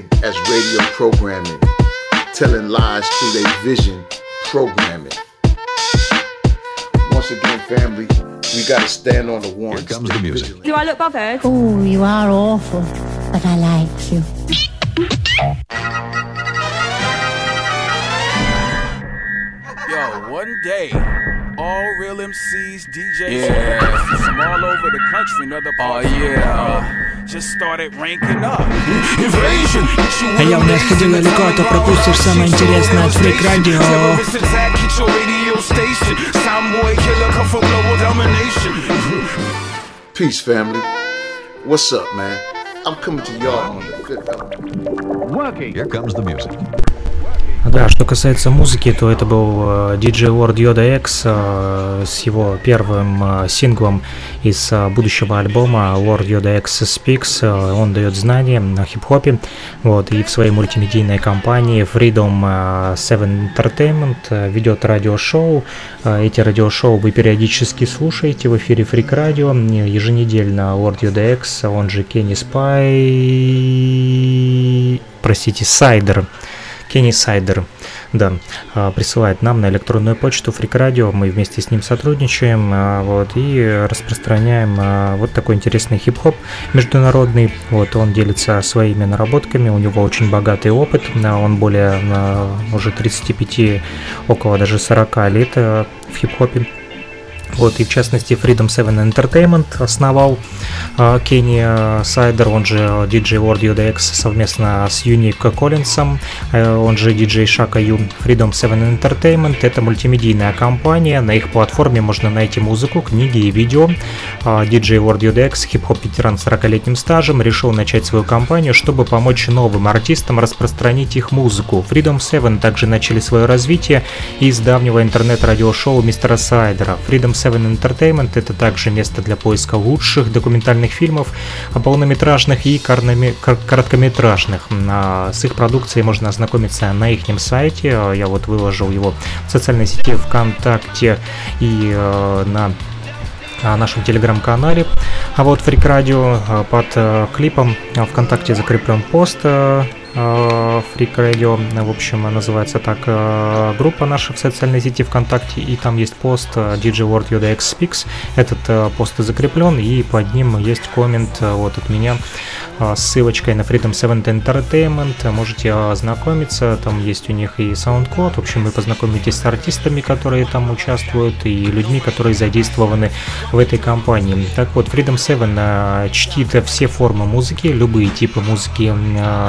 as radio programming, telling lies through their vision programming. Once again, family, we gotta stand on the warrant. Here comes the music. Do I look bothered? Oh, you are awful, but I like you. Yo, one day, all real MCs, DJs, yeah. from all over the country and other parts oh, yeah. just started ranking up. Invasion! А я не отходи далеко, а то пропустишь самое интересное от Freak Radio. Peace, family. What's up, man? I'm coming to y'all on the fifth element. Working. Here comes the music. Да, что касается музыки, то это был DJ Ward Yoda X э, с его первым э, синглом из э, будущего альбома Lord Yoda X Speaks. Он дает знания на хип-хопе. Вот, и в своей мультимедийной компании Freedom 7 Entertainment ведет радиошоу. Эти радиошоу вы периодически слушаете в эфире Freak Radio. Еженедельно Lord Yoda X, он же Kenny Spy... Простите, Сайдер. Кенни Сайдер, да, а, присылает нам на электронную почту Freak Radio, мы вместе с ним сотрудничаем, а, вот, и распространяем а, вот такой интересный хип-хоп международный, вот, он делится своими наработками, у него очень богатый опыт, он более уже 35, около даже 40 лет в хип-хопе, вот, и в частности Freedom 7 Entertainment основал э, Кенни Сайдер, он же DJ World UDX совместно с Юник Коллинсом, э, он же DJ Шака Ю. Freedom 7 Entertainment это мультимедийная компания, на их платформе можно найти музыку, книги и видео. DJ World UDX, хип-хоп ветеран с 40-летним стажем, решил начать свою компанию, чтобы помочь новым артистам распространить их музыку. Freedom 7 также начали свое развитие из давнего интернет-радиошоу мистера Сайдера. Freedom 7 Entertainment – это также место для поиска лучших документальных фильмов, полнометражных и короткометражных. С их продукцией можно ознакомиться на их сайте. Я вот выложил его в социальной сети ВКонтакте и э, на нашем телеграм-канале. А вот Freak Radio э, под э, клипом ВКонтакте закреплен пост Freak Radio, в общем, называется так э, группа наша в социальной сети ВКонтакте, и там есть пост э, DJ World Yoda X Speaks. Этот э, пост закреплен, и под ним есть коммент вот от меня с ссылочкой на Freedom 7 Entertainment. Можете ознакомиться, там есть у них и SoundCloud. В общем, вы познакомитесь с артистами, которые там участвуют, и людьми, которые задействованы в этой компании. Так вот, Freedom 7 чтит все формы музыки, любые типы музыки,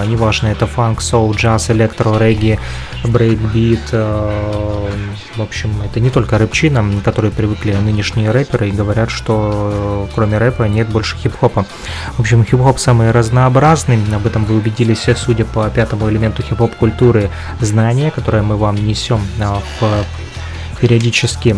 неважно, это фанк, соул, джаз, электро, регги, брейкбит. Э, в общем, это не только рэпчина, которые привыкли нынешние рэперы и говорят, что э, кроме рэпа нет больше хип-хопа. В общем, хип-хоп самый разнообразный, об этом вы убедились, судя по пятому элементу хип-хоп культуры, знания, которое мы вам несем э, в периодически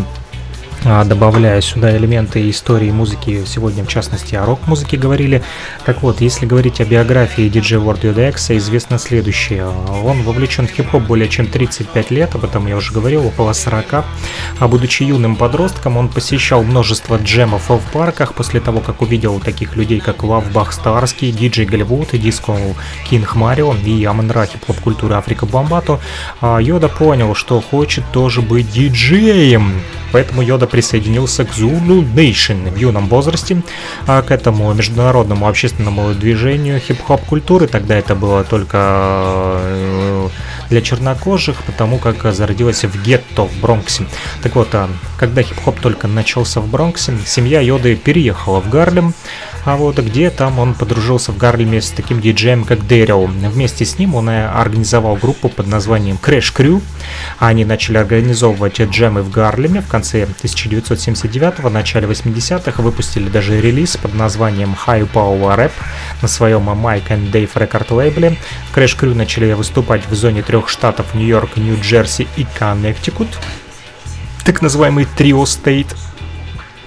добавляя сюда элементы истории музыки, сегодня в частности о рок-музыке говорили. Так вот, если говорить о биографии DJ World UDX, известно следующее. Он вовлечен в хип-хоп более чем 35 лет, об этом я уже говорил, около 40. А будучи юным подростком, он посещал множество джемов в парках после того, как увидел таких людей, как Lovebug Starski, DJ Hollywood, Disco King Mario и Амон Ра хип-хоп культуры Африка Бомбату. А Йода понял, что хочет тоже быть диджеем. Поэтому Йода присоединился к Zulu Nation в юном возрасте, а к этому международному общественному движению хип-хоп культуры. Тогда это было только э, для чернокожих, потому как зародилась в гетто в Бронксе. Так вот, а, когда хип-хоп только начался в Бронксе, семья Йоды переехала в Гарлем, а вот где там он подружился в Гарлеме с таким диджеем, как Дэрил. Вместе с ним он организовал группу под названием Crash Crew. Они начали организовывать джемы в Гарлеме в конце 1979-го, начале 80-х, выпустили даже релиз под названием High Power Rap на своем Mike and Dave Record лейбле. Crash Crew начали выступать в зоне трех штатов Нью-Йорк, Нью-Джерси и Коннектикут так называемый Trio State.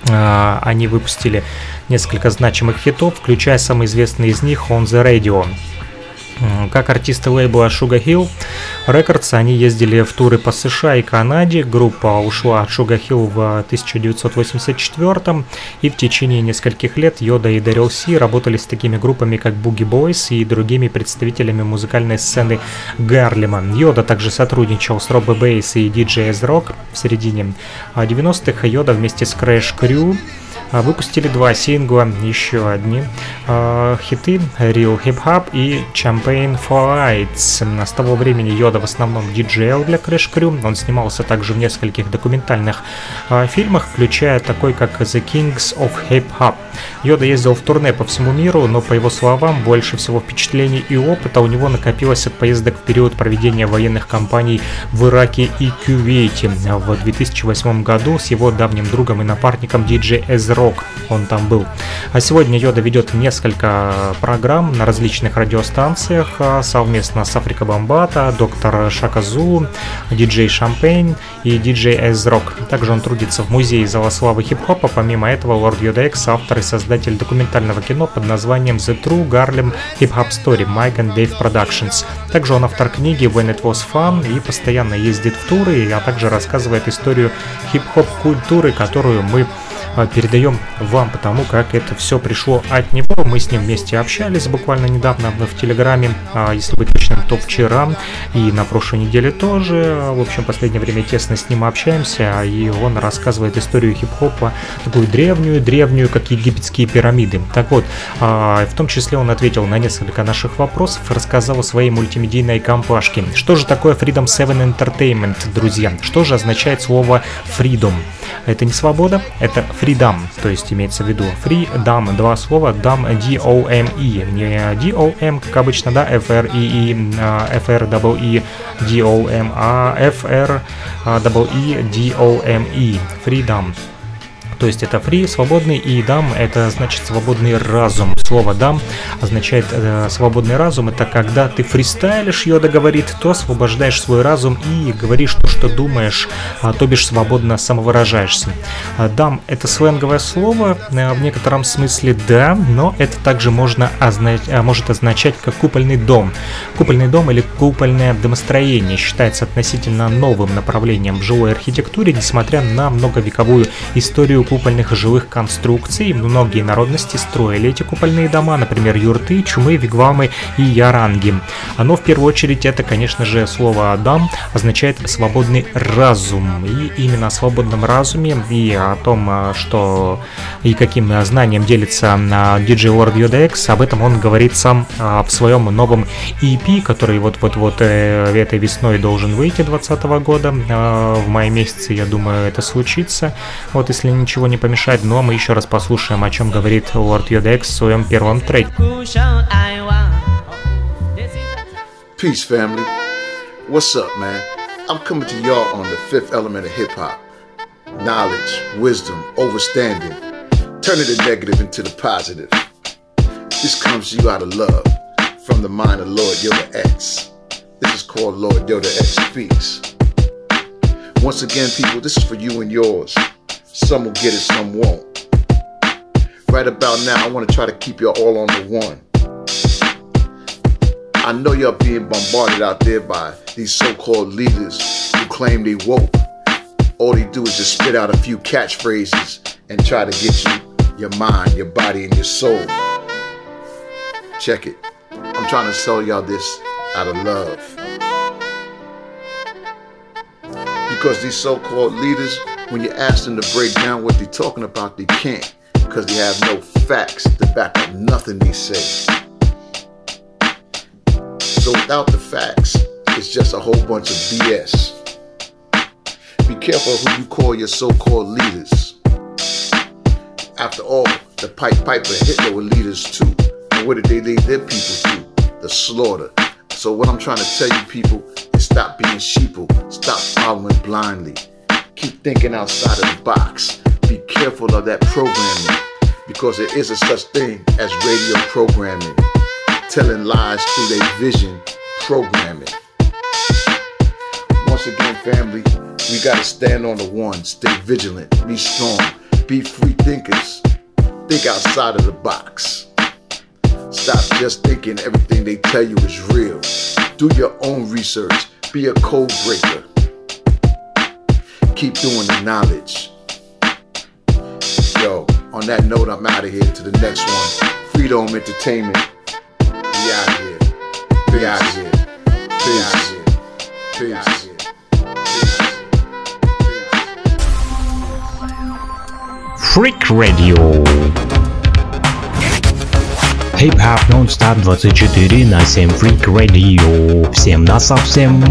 А, они выпустили несколько значимых хитов, включая самый известный из них On The Radio. Как артисты лейбла Sugar Hill Records, они ездили в туры по США и Канаде. Группа ушла от Sugar Hill в 1984 и в течение нескольких лет Йода и Дэрил Си работали с такими группами, как Boogie Boys и другими представителями музыкальной сцены Гарлема. Йода также сотрудничал с Робби Бейс и DJ Rock в середине 90-х. Йода вместе с Crash Crew а, выпустили два сингла, еще одни э, хиты Real Hip Hop и Champagne for Lights. С того времени Йода в основном диджейл для Crash Crew. Он снимался также в нескольких документальных э, фильмах, включая такой как The Kings of Hip Hop. Йода ездил в турне по всему миру, но по его словам, больше всего впечатлений и опыта у него накопилось от поездок в период проведения военных кампаний в Ираке и Кувейте. В 2008 году с его давним другом и напарником диджей Эзро рок он там был. А сегодня Йода ведет несколько программ на различных радиостанциях а, совместно с Африка Бомбата, доктор Шаказу, диджей Шампейн и диджей Эзрок. Также он трудится в музее Зала Хип-Хопа. Помимо этого, Лорд Йода Экс автор и создатель документального кино под названием The True Garlem Hip Hop Story Mike and Dave Productions. Также он автор книги When It Was Fun и постоянно ездит в туры, а также рассказывает историю хип-хоп культуры, которую мы передаем вам, потому как это все пришло от него. Мы с ним вместе общались буквально недавно в Телеграме, а, если быть точным, то вчера и на прошлой неделе тоже. В общем, последнее время тесно с ним общаемся, и он рассказывает историю хип-хопа, такую древнюю-древнюю, как египетские пирамиды. Так вот, а, в том числе он ответил на несколько наших вопросов, рассказал о своей мультимедийной компашке. Что же такое Freedom 7 Entertainment, друзья? Что же означает слово freedom? Это не свобода, это freedom, то есть имеется в виду freedom, два слова, dam, D-O-M-E, не D-O-M, как обычно, да, F-R-E-E, F-R-E-E, D-O-M, а F-R-E-E-D-O-M-E, freedom. То есть это free, свободный, и дам это значит свободный разум. Слово дам означает э, свободный разум. Это когда ты фристайлишь, Йода говорит, то освобождаешь свой разум и говоришь то, что думаешь, а, то бишь свободно самовыражаешься. А, дам это сленговое слово, э, в некотором смысле да, но это также можно означ... А, может означать как купольный дом. Купольный дом или купольное домостроение считается относительно новым направлением в жилой архитектуре, несмотря на многовековую историю купольных жилых конструкций. Многие народности строили эти купольные дома, например, юрты, чумы, вигвамы и яранги. Оно в первую очередь это, конечно же, слово «адам» означает «свободный разум». И именно о свободном разуме и о том, а, что и каким знанием делится DJ Lord Yoda X, об этом он говорит сам а, в своем новом EP, который вот-вот-вот э, этой весной должен выйти 2020 года. В мае месяце, я думаю, это случится. Вот если ничего ничего не помешает, но мы еще раз послушаем, о чем говорит Лорд Йодекс в своем первом треке. Peace, family. What's up, man? I'm coming to y'all on the fifth element of hip hop knowledge, wisdom, overstanding. Turning the negative into the positive. This comes to you out of love from the mind of Lord Yoda X. This is called Lord Yoda X Speaks. Once again, people, this is for you and yours. Some will get it, some won't. Right about now, I want to try to keep y'all all on the one. I know y'all being bombarded out there by these so-called leaders who claim they woke. All they do is just spit out a few catchphrases and try to get you, your mind, your body, and your soul. Check it. I'm trying to sell y'all this out of love. Because these so-called leaders when you ask them to break down what they're talking about, they can't because they have no facts to back up nothing they say. So without the facts, it's just a whole bunch of BS. Be careful who you call your so-called leaders. After all, the Pipe Piper and Hitler were leaders too. And what did they lead their people to? The slaughter. So what I'm trying to tell you people is stop being sheeple. Stop following blindly. Keep thinking outside of the box. Be careful of that programming because there is a such thing as radio programming. Telling lies through their vision programming. Once again, family, we gotta stand on the one, stay vigilant, be strong, be free thinkers, think outside of the box. Stop just thinking everything they tell you is real. Do your own research. Be a code breaker Keep doing the knowledge. Yo, on that note, I'm out of here to the next one. Freedom Entertainment. We out of here. We out of here. Peace. Peace. Freak Radio. Хип-хап нон-стоп 24 на 7 Freak Radio. Всем на совсем.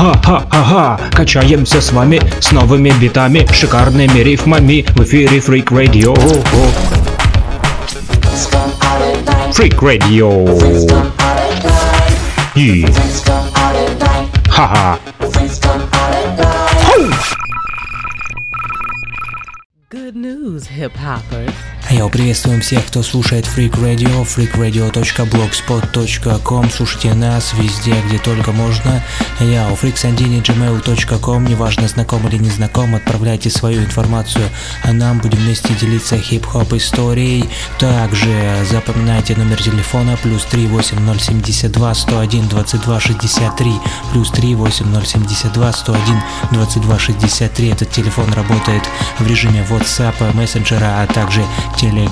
Ха-ха-ха-ха-ха, качаемся с вами с новыми битами, шикарными рифмами в эфире Freak Radio. Freak Radio. И... Ха-ха. Good news, hip hoppers. Йоу, приветствуем всех, кто слушает Freak Radio, freakradio.blogspot.com Слушайте нас везде, где только можно. Йоу, freaksandini.gmail.com Неважно, знаком или не знаком, отправляйте свою информацию, а нам будем вместе делиться хип-хоп историей. Также запоминайте номер телефона плюс 38072 101 22 63 плюс 38072 101 22 63. Этот телефон работает в режиме WhatsApp, мессенджера, а также Telegram.